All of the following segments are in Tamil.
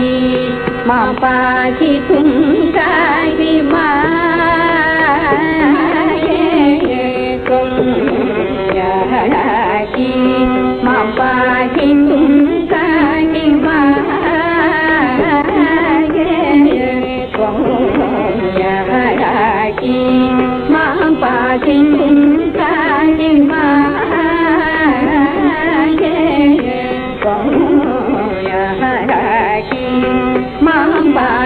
ಿ ಮಾಪಾಕಿ ತುಂಗಾಗಿ ಮಾಕಿ ಮಾಪಾಕಿ ತುಂಗಾಗಿ ಮಾಕಿ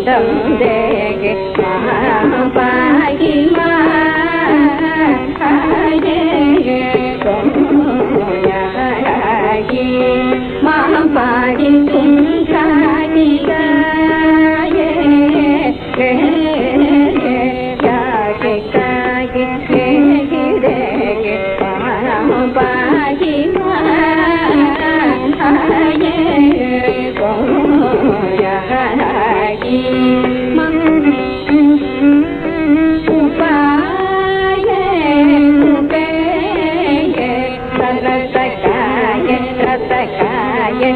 உடம்பேகே பாகிமா மாம்பாடி துங்காடிகா Yeah.